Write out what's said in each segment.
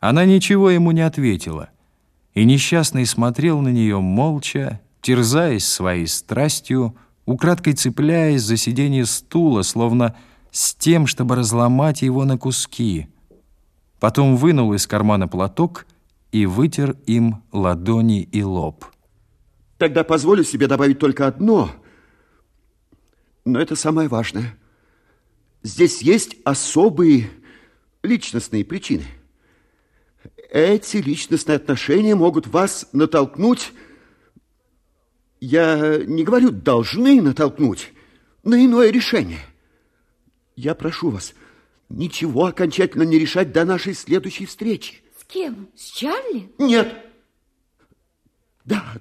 Она ничего ему не ответила, и несчастный смотрел на нее молча, терзаясь своей страстью, украдкой цепляясь за сиденье стула, словно с тем, чтобы разломать его на куски. Потом вынул из кармана платок и вытер им ладони и лоб. Тогда позволю себе добавить только одно, но это самое важное. Здесь есть особые личностные причины. Эти личностные отношения могут вас натолкнуть, я не говорю должны натолкнуть, на иное решение. Я прошу вас, ничего окончательно не решать до нашей следующей встречи. С кем? С Чарли? Нет. Да,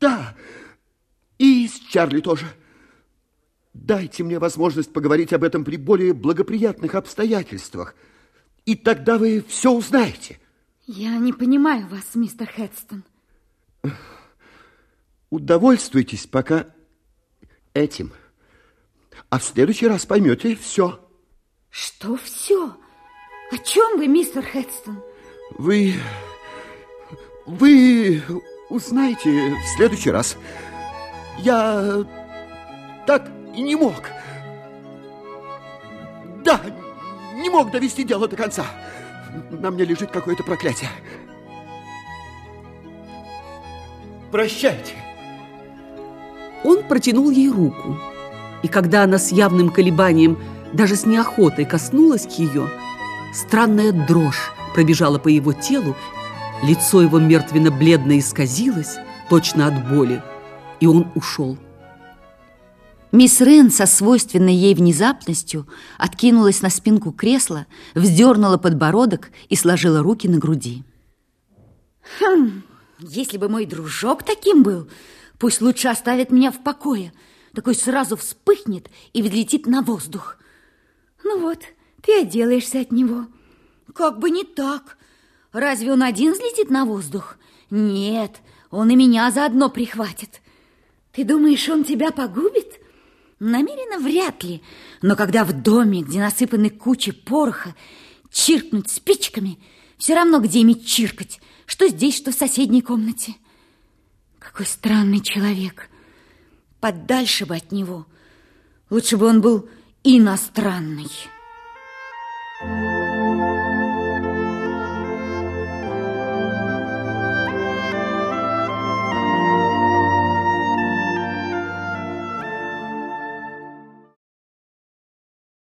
да. И с Чарли тоже. Дайте мне возможность поговорить об этом при более благоприятных обстоятельствах. И тогда вы все узнаете. Я не понимаю вас, мистер Хедстон. Удовольствуйтесь пока этим. А в следующий раз поймете все. Что все? О чем вы, мистер Хедстон? Вы... Вы узнаете в следующий раз. Я так и не мог. Да, не мог довести дело до конца. На мне лежит какое-то проклятие. Прощайте. Он протянул ей руку, и когда она с явным колебанием, даже с неохотой коснулась ее, странная дрожь пробежала по его телу, лицо его мертвенно-бледно исказилось, точно от боли, и он ушел. Мисс Рен со свойственной ей внезапностью откинулась на спинку кресла, вздернула подбородок и сложила руки на груди. Хм, если бы мой дружок таким был, пусть лучше оставит меня в покое. Такой сразу вспыхнет и взлетит на воздух. Ну вот, ты отделаешься от него. Как бы не так. Разве он один взлетит на воздух? Нет, он и меня заодно прихватит. Ты думаешь, он тебя погубит? Намеренно вряд ли, но когда в доме, где насыпаны кучи пороха, чиркнуть спичками, все равно где ими чиркать, что здесь, что в соседней комнате. Какой странный человек. Подальше бы от него. Лучше бы он был иностранный.